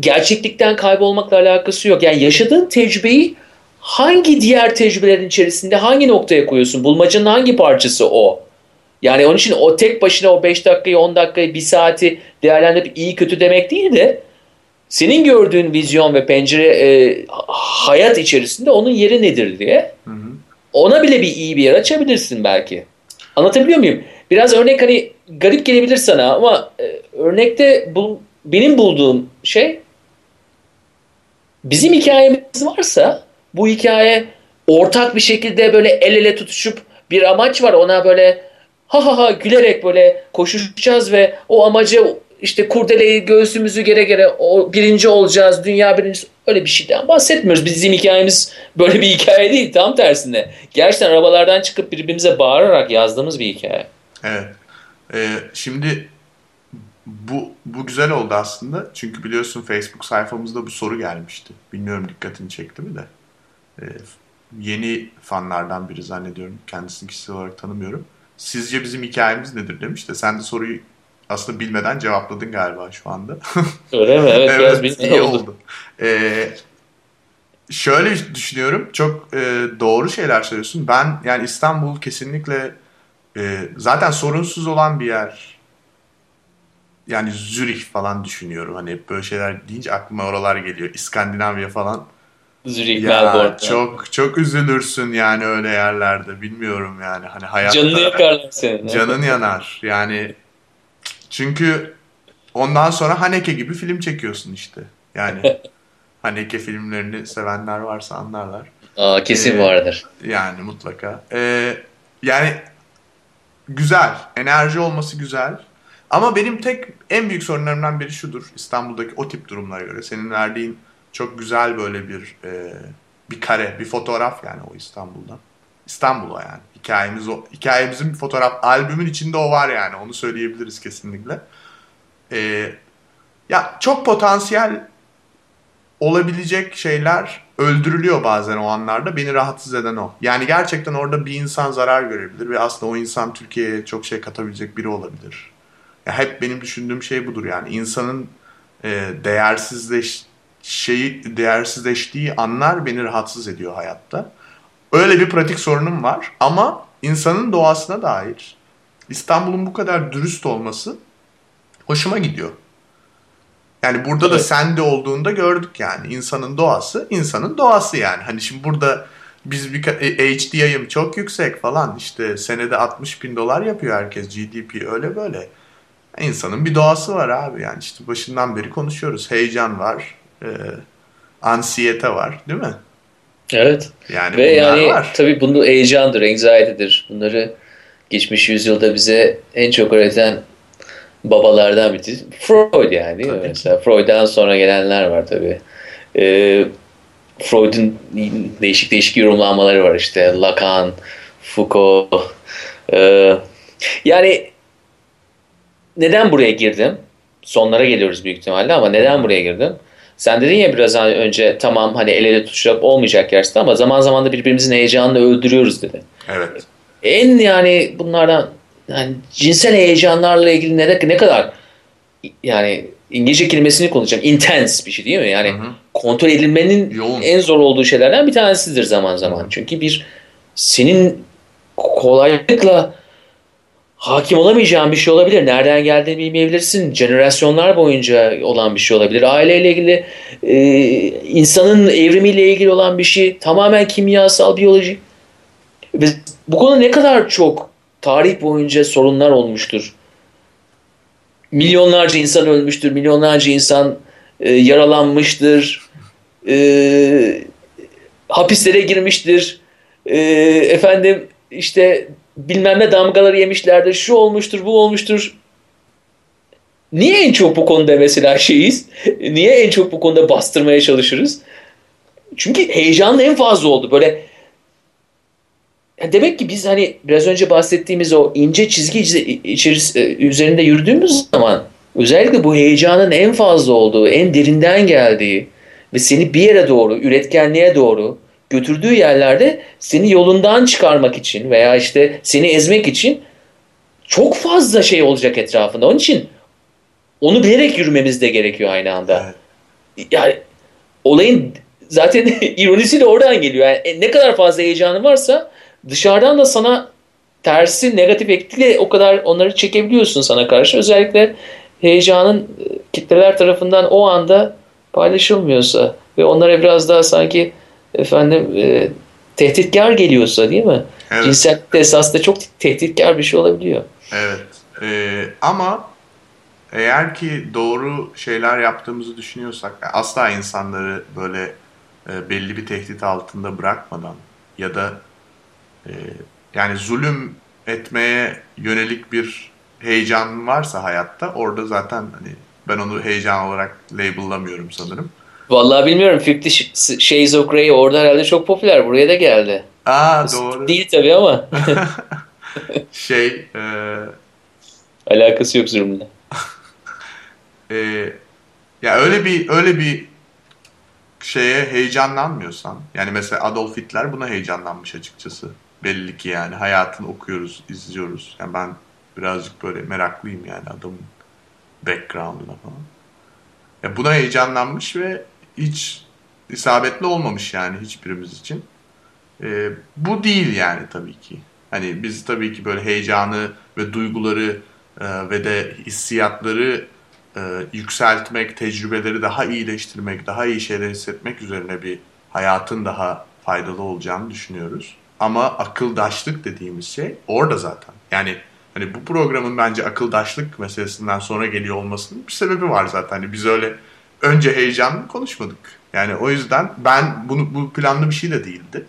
S2: gerçeklikten kaybolmakla alakası yok. Yani yaşadığın tecrübeyi hangi diğer tecrübelerin içerisinde hangi noktaya koyuyorsun? Bulmacanın hangi parçası o? Yani onun için o tek başına o 5 dakikayı, 10 dakikayı, 1 saati değerlendirip iyi kötü demek değil de senin gördüğün vizyon ve pencere e, hayat içerisinde onun yeri nedir diye hı hı. ona bile bir iyi bir yer açabilirsin belki. Anlatabiliyor muyum? Biraz örnek hani garip gelebilir sana ama e, örnekte bu, benim bulduğum şey bizim hikayemiz varsa bu hikaye ortak bir şekilde böyle el ele tutuşup bir amaç var ona böyle ha ha ha gülerek böyle koşuşacağız ve o amacı işte kurdeleyi göğsümüzü gere gere o birinci olacağız, dünya birincisi öyle bir şeyden bahsetmiyoruz. Bizim hikayemiz böyle bir hikaye değil tam tersine. Gerçekten arabalardan çıkıp birbirimize bağırarak yazdığımız bir hikaye.
S1: Evet. Ee, şimdi bu bu güzel oldu aslında. Çünkü biliyorsun Facebook sayfamızda bu soru gelmişti. Bilmiyorum dikkatini çekti mi de. Ee, yeni fanlardan biri zannediyorum. Kendisini kişisel olarak tanımıyorum. Sizce bizim hikayemiz nedir demiş de sen de soruyu aslında bilmeden cevapladın galiba şu anda.
S2: Öyle mi? Evet, evet biraz iyi oldu. oldu.
S1: Ee, şöyle düşünüyorum. Çok e, doğru şeyler söylüyorsun. Ben yani İstanbul kesinlikle e, zaten sorunsuz olan bir yer. Yani Zürih falan düşünüyorum. Hani böyle şeyler deyince aklıma oralar geliyor. İskandinavya falan.
S2: Zürih, ya, Melbourne.
S1: Çok çok üzülürsün yani öyle yerlerde. Bilmiyorum yani. Hani hayatta.
S2: Canını yakarlar senin.
S1: Canın yanar. Yani çünkü ondan sonra Haneke gibi film çekiyorsun işte. Yani Haneke filmlerini sevenler varsa anlarlar.
S2: Aa, kesin ee, vardır.
S1: Yani mutlaka. Ee, yani güzel. Enerji olması güzel. Ama benim tek en büyük sorunlarımdan biri şudur. İstanbul'daki o tip durumlara göre. Senin verdiğin çok güzel böyle bir e, bir kare, bir fotoğraf yani o İstanbul'dan. İstanbul'a yani. Hikayemiz o, hikayemizin bir fotoğraf, albümün içinde o var yani. Onu söyleyebiliriz kesinlikle. Ee, ya çok potansiyel olabilecek şeyler öldürülüyor bazen o anlarda. Beni rahatsız eden o. Yani gerçekten orada bir insan zarar görebilir ve aslında o insan Türkiye'ye çok şey katabilecek biri olabilir. Ya hep benim düşündüğüm şey budur yani. insanın e, değersizleş şeyi değersizleştiği anlar beni rahatsız ediyor hayatta. Öyle bir pratik sorunum var ama insanın doğasına dair İstanbul'un bu kadar dürüst olması hoşuma gidiyor. Yani burada evet. da sende olduğunda gördük yani. insanın doğası, insanın doğası yani. Hani şimdi burada biz bir HD yayım çok yüksek falan işte senede 60 bin dolar yapıyor herkes GDP öyle böyle. İnsanın bir doğası var abi yani işte başından beri konuşuyoruz. Heyecan var, e, ansiyete var değil mi?
S2: Evet. Yani Ve yani var. tabii bunu heyecandır, anxiety'dir. Bunları geçmiş yüzyılda bize en çok öğreten babalardan biri Freud yani? Mesela Freud'dan sonra gelenler var tabii. Ee, Freud'un değişik değişik yorumlanmaları var işte. Lacan, Foucault. Ee, yani neden buraya girdim? Sonlara geliyoruz büyük ihtimalle ama neden buraya girdim? Sen dedin ya biraz önce tamam hani el ele tutuşarak olmayacak gerçekten ama zaman zaman da birbirimizin heyecanını öldürüyoruz dedi.
S1: Evet.
S2: En yani bunlardan yani cinsel heyecanlarla ilgili ne, ne kadar yani İngilizce kelimesini konuşacağım. Intense bir şey değil mi? Yani hı hı. kontrol edilmenin Yoğun. en zor olduğu şeylerden bir tanesidir zaman zaman. Hı. Çünkü bir senin kolaylıkla hakim olamayacağın bir şey olabilir. Nereden geldiğini bilmeyebilirsin. Jenerasyonlar boyunca olan bir şey olabilir. Aileyle ilgili, e, insanın evrimiyle ilgili olan bir şey. Tamamen kimyasal, biyoloji. Ve bu konu ne kadar çok tarih boyunca sorunlar olmuştur. Milyonlarca insan ölmüştür, milyonlarca insan e, yaralanmıştır, e, hapislere girmiştir, e, efendim işte bilmem ne damgaları yemişlerdir, şu olmuştur, bu olmuştur. niye en çok bu konuda mesela şeyiz? Niye en çok bu konuda bastırmaya çalışırız? Çünkü heyecanlı en fazla oldu. Böyle demek ki biz hani biraz önce bahsettiğimiz o ince çizgi e, üzerinde yürüdüğümüz zaman özellikle bu heyecanın en fazla olduğu, en derinden geldiği ve seni bir yere doğru, üretkenliğe doğru götürdüğü yerlerde seni yolundan çıkarmak için veya işte seni ezmek için çok fazla şey olacak etrafında. Onun için onu bilerek yürümemiz de gerekiyor aynı anda. Evet. Yani olayın zaten ironisi de oradan geliyor. Yani e, ne kadar fazla heyecanı varsa dışarıdan da sana tersi negatif etkili o kadar onları çekebiliyorsun sana karşı. Özellikle heyecanın e, kitleler tarafından o anda paylaşılmıyorsa ve onlara biraz daha sanki efendim e, tehditkar geliyorsa değil mi? Evet. Cinsellik de esasında çok tehditkar bir şey olabiliyor.
S1: Evet. Ee, ama eğer ki doğru şeyler yaptığımızı düşünüyorsak asla insanları böyle e, belli bir tehdit altında bırakmadan ya da e, yani zulüm etmeye yönelik bir heyecan varsa hayatta orada zaten hani ben onu heyecan olarak label'lamıyorum sanırım.
S2: Vallahi bilmiyorum. Fifty Shades of Grey orada herhalde çok popüler. Buraya da geldi.
S1: Aa doğru.
S2: Değil tabii ama.
S1: şey e...
S2: alakası yok zulümle.
S1: e, ya öyle bir öyle bir şeye heyecanlanmıyorsan yani mesela Adolf Hitler buna heyecanlanmış açıkçası. Belli ki yani hayatını okuyoruz, izliyoruz. Yani ben birazcık böyle meraklıyım yani adamın background'una falan. Ya buna heyecanlanmış ve hiç isabetli olmamış yani hiçbirimiz için. E, bu değil yani tabii ki. Hani biz tabii ki böyle heyecanı ve duyguları e, ve de hissiyatları e, yükseltmek, tecrübeleri daha iyileştirmek, daha iyi şeyler hissetmek üzerine bir hayatın daha faydalı olacağını düşünüyoruz. Ama akıldaşlık dediğimiz şey orada zaten. Yani hani bu programın bence akıldaşlık meselesinden sonra geliyor olmasının bir sebebi var zaten. Hani biz öyle önce heyecanlı konuşmadık. Yani o yüzden ben bunu bu planlı bir şey de değildi.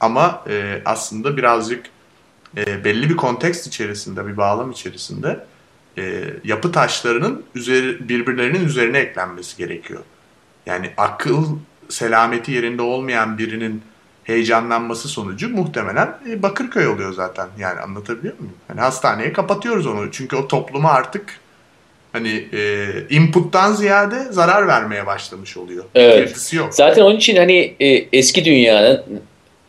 S1: Ama e, aslında birazcık e, belli bir kontekst içerisinde, bir bağlam içerisinde e, yapı taşlarının üzeri, birbirlerinin üzerine eklenmesi gerekiyor. Yani akıl selameti yerinde olmayan birinin heyecanlanması sonucu muhtemelen e, Bakırköy oluyor zaten. Yani anlatabiliyor muyum? Hani hastaneye kapatıyoruz onu. Çünkü o topluma artık hani e, inputtan ziyade zarar vermeye başlamış oluyor.
S2: Evet. Yok. Zaten onun için hani e, eski dünyanın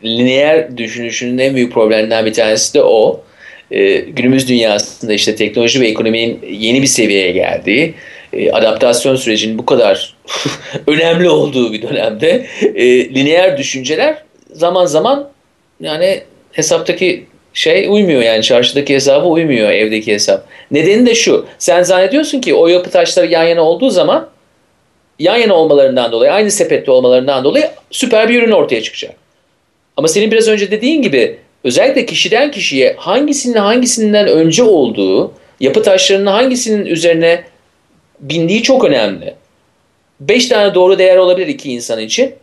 S2: lineer düşünüşünün en büyük problemlerinden bir tanesi de o. E, günümüz dünyasında işte teknoloji ve ekonominin yeni bir seviyeye geldiği, e, adaptasyon sürecinin bu kadar önemli olduğu bir dönemde e, lineer düşünceler zaman zaman yani hesaptaki şey uymuyor yani çarşıdaki hesabı uymuyor evdeki hesap. Nedeni de şu. Sen zannediyorsun ki o yapı taşları yan yana olduğu zaman yan yana olmalarından dolayı aynı sepette olmalarından dolayı süper bir ürün ortaya çıkacak. Ama senin biraz önce dediğin gibi özellikle kişiden kişiye hangisinin hangisinden önce olduğu, yapı taşlarının hangisinin üzerine bindiği çok önemli. Beş tane doğru değer olabilir iki insan için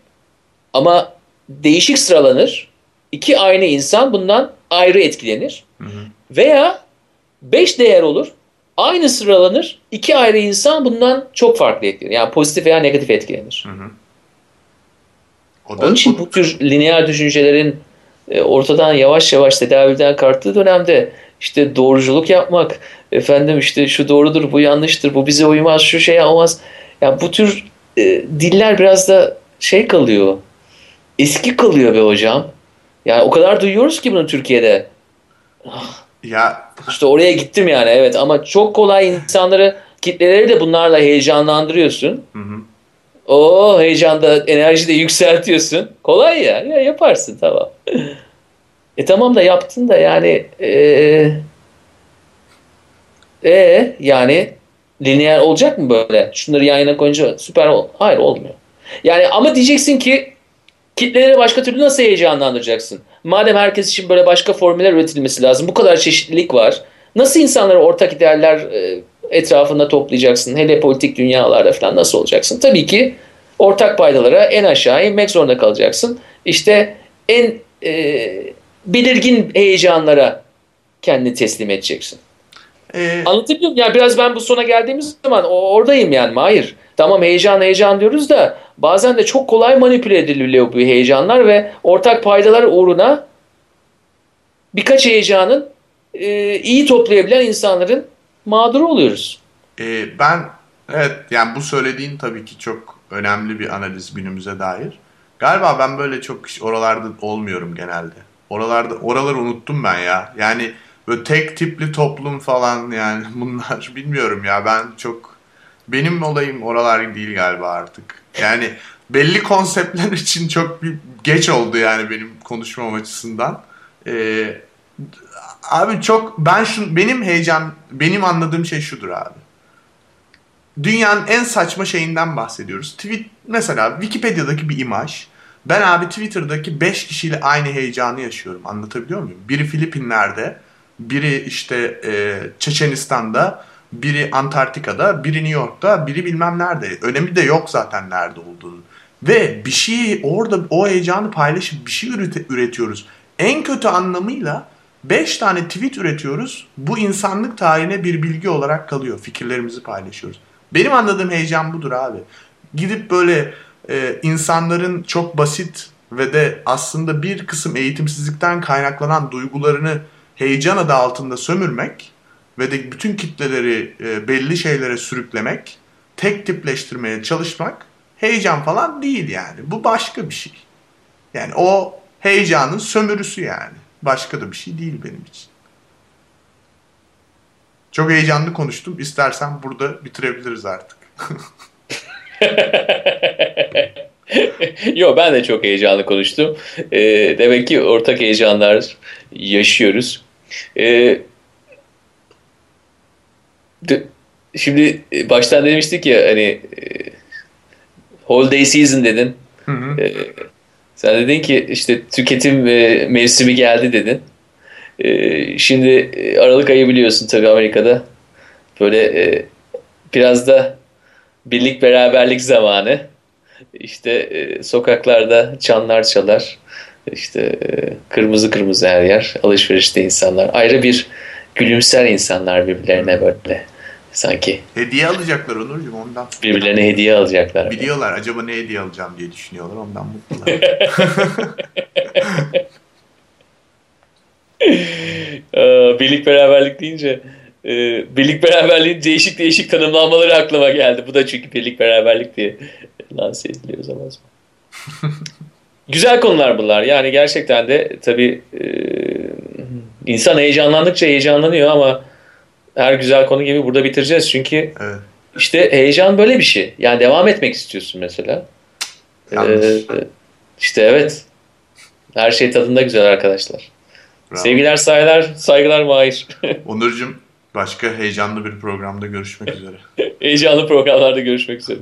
S2: ama değişik sıralanır. İki aynı insan bundan ayrı etkilenir. Hı hı. Veya beş değer olur. Aynı sıralanır. iki ayrı insan bundan çok farklı etkilenir. Yani pozitif veya negatif etkilenir. Hı hı. O da, Onun için bu tür lineer düşüncelerin e, ortadan yavaş yavaş tedaviden kalktığı dönemde işte doğruculuk yapmak, efendim işte şu doğrudur, bu yanlıştır, bu bize uymaz, şu şey olmaz. Yani bu tür e, diller biraz da şey kalıyor, eski kalıyor be hocam. Yani o kadar duyuyoruz ki bunu Türkiye'de.
S1: Ya
S2: işte oraya gittim yani evet ama çok kolay insanları kitleleri de bunlarla heyecanlandırıyorsun. Hı hı. O heyecanda enerji de yükseltiyorsun. Kolay ya. Ya yaparsın tamam. e tamam da yaptın da yani e, e yani lineer olacak mı böyle? Şunları yan yana koyunca süper ol. Hayır olmuyor. Yani ama diyeceksin ki kitleleri başka türlü nasıl heyecanlandıracaksın? Madem herkes için böyle başka formüller üretilmesi lazım. Bu kadar çeşitlilik var. Nasıl insanları ortak idealler e, etrafında toplayacaksın? Hele politik dünyalarda falan nasıl olacaksın? Tabii ki ortak paydalara en aşağı inmek zorunda kalacaksın. İşte en e, belirgin heyecanlara kendini teslim edeceksin.
S1: Ee,
S2: Anlatabiliyor muyum? Yani biraz ben bu sona geldiğimiz zaman oradayım yani. Hayır. Tamam heyecan heyecan diyoruz da bazen de çok kolay manipüle ediliyor bu heyecanlar ve ortak paydalar uğruna birkaç heyecanın e, iyi toplayabilen insanların mağduru oluyoruz.
S1: e, ben evet yani bu söylediğin tabii ki çok önemli bir analiz günümüze dair. Galiba ben böyle çok oralarda olmuyorum genelde. Oralarda oraları unuttum ben ya. Yani böyle tek tipli toplum falan yani bunlar bilmiyorum ya ben çok benim olayım oralar değil galiba artık. Yani belli konseptler için çok bir geç oldu yani benim konuşmam açısından. Ee, abi çok ben şu benim heyecan benim anladığım şey şudur abi. Dünyanın en saçma şeyinden bahsediyoruz. Tweet mesela Wikipedia'daki bir imaj. Ben abi Twitter'daki 5 kişiyle aynı heyecanı yaşıyorum. Anlatabiliyor muyum? Biri Filipinler'de, biri işte e, Çeçenistan'da, biri Antarktika'da, biri New York'ta, biri bilmem nerede. Önemi de yok zaten nerede olduğunu. Ve bir şeyi orada o heyecanı paylaşıp bir şey üretiyoruz. En kötü anlamıyla 5 tane tweet üretiyoruz. Bu insanlık tarihine bir bilgi olarak kalıyor. Fikirlerimizi paylaşıyoruz. Benim anladığım heyecan budur abi. Gidip böyle e, insanların çok basit ve de aslında bir kısım eğitimsizlikten kaynaklanan duygularını heyecan adı altında sömürmek ve de bütün kitleleri e, belli şeylere sürüklemek, tek tipleştirmeye çalışmak heyecan falan değil yani. Bu başka bir şey. Yani o heyecanın sömürüsü yani. Başka da bir şey değil benim için. Çok heyecanlı konuştum. İstersen burada bitirebiliriz artık.
S2: Yo ben de çok heyecanlı konuştum. Ee, demek ki ortak heyecanlar yaşıyoruz. De- şimdi e, baştan demiştik ya hani e, holiday season dedin.
S1: Hı hı.
S2: Ee, sen dedin ki işte tüketim e, mevsimi geldi dedin. Şimdi e, Aralık ayı biliyorsun tabii Amerika'da. Böyle e, biraz da birlik beraberlik zamanı. İşte e, sokaklarda çanlar çalar. İşte e, kırmızı kırmızı her yer. Alışverişte insanlar. Ayrı bir gülümser insanlar birbirlerine böyle. Sanki
S1: Hediye alacaklar Onurcuğum ondan.
S2: birbirlerine hediye alacaklar.
S1: Biliyorlar acaba ne hediye alacağım diye düşünüyorlar ondan mutlular.
S2: Birlik beraberlik deyince e, birlik beraberliğin değişik değişik tanımlamaları aklıma geldi. Bu da çünkü birlik beraberlik diye lanse ediliyor zaman zaman. Güzel konular bunlar. Yani gerçekten de tabii e, insan heyecanlandıkça heyecanlanıyor ama her güzel konu gibi burada bitireceğiz. Çünkü
S1: evet.
S2: işte heyecan böyle bir şey. Yani devam etmek istiyorsun mesela. Ee, işte evet. Her şey tadında güzel arkadaşlar.
S1: Bravo.
S2: Sevgiler, saygılar, saygılar Mahir.
S1: Onurcuğum başka heyecanlı bir programda görüşmek üzere.
S2: Heyecanlı programlarda görüşmek üzere.